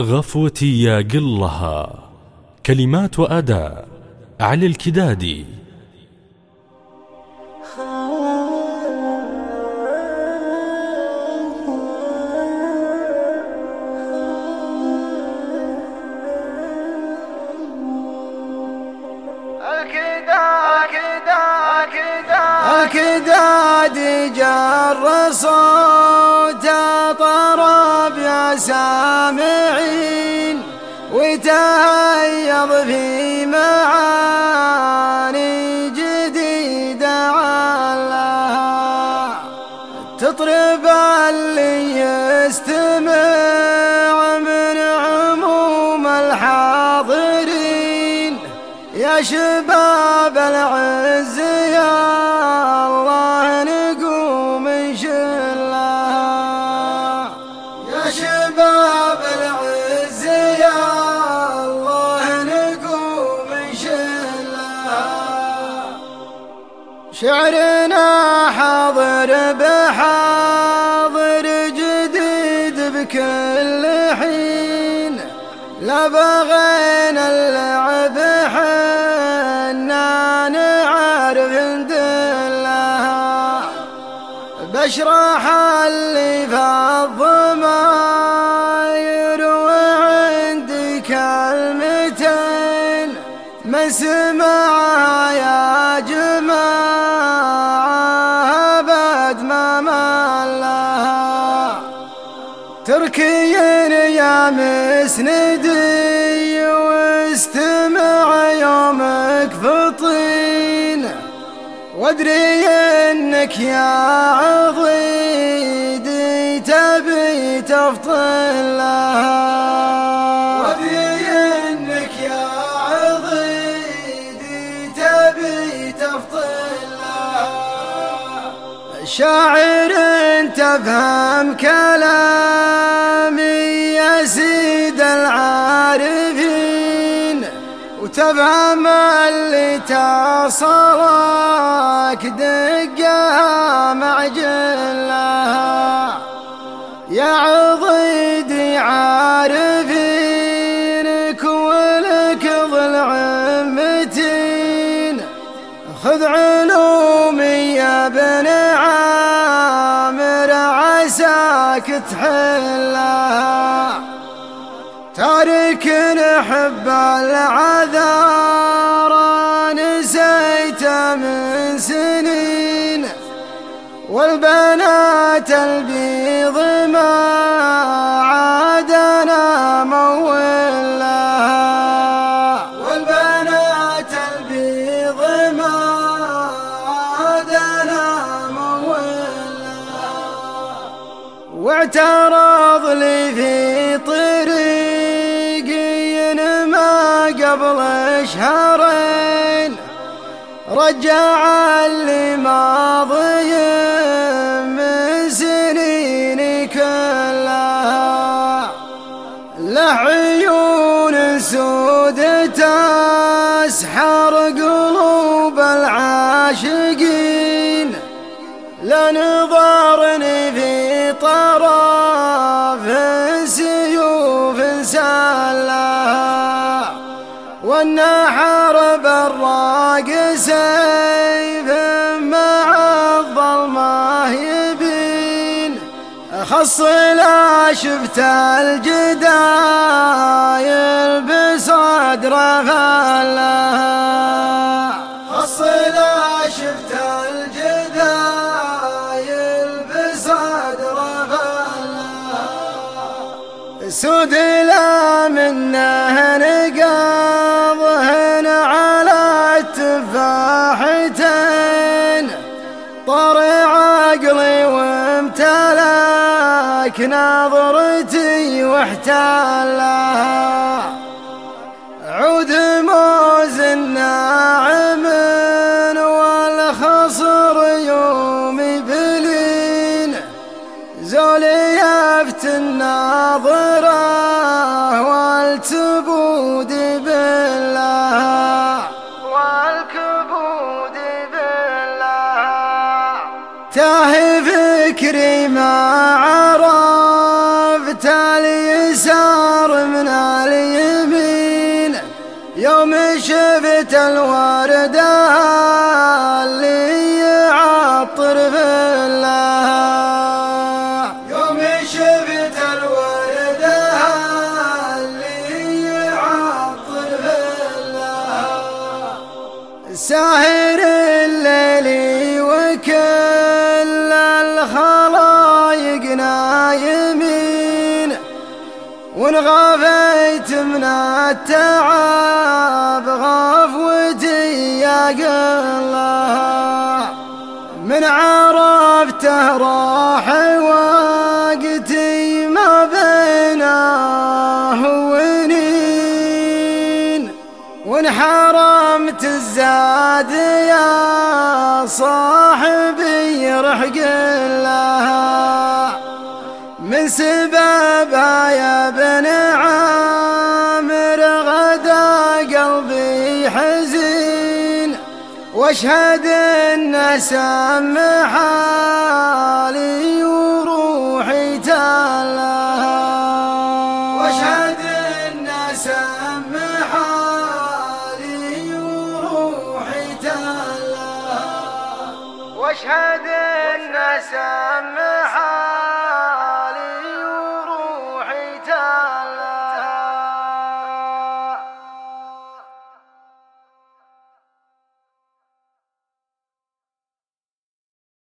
غفوتي يا قلها. كلمات وأداء علي الكدادي الكداد جر صوت يا سامعين وتهيض في معاني جديدة علها. تطرب اللي يستمع من عموم الحاضرين. يا شباب العز يا شعرنا حاضر بحاضر جديد بكل حين. لا بغينا اللعب حنا نعرف ندلها بشرح اللي في تركي يا مسندي واستمع يومك فطين. وادري إنك يا عضيدي تبي تفطن لها. وادري إنك يا عضيدي تبي شاعر تفهم كلامي يا سيد العارفين وتفهم اللي تصلك دقها معجلها. يا عضيدي عارفينك ولك ضلع متين خذ علومي عساك تحلها تارك نحب العذار نسيت من سنين والبنات البيض ما واعترض لي في طريقي ما قبل شهرين. رجع اللي ماضي من سنين كلها. له عيون سود تسحر قلوب العاشقين. لنظرني في طرف سلها والنحر بالراق سيف مع الظلمة يبين. خص لا شفت الجدايل بصدر فلها سود لا منه نقاضهن على التفاحتين طرع عقلي وامتلك نظرتي واحتلها. عود موز شفت الوردة اللي يعطر الله يوم شفت الوردة اللي يعطر ساهر الليل وكل الخلايق نايمين. ونغفيت من التعب غفوتي يا قلها من عرفته راح وقتي ما بينه ونين. وانحرمت الزاد يا صاحبي رحق لها من سببها يا بن غدا قلبي حزين واشهد أن سمح حالي وروحي تلها واشهد أن سمح حالي وروحي تلها واشهد أن سمح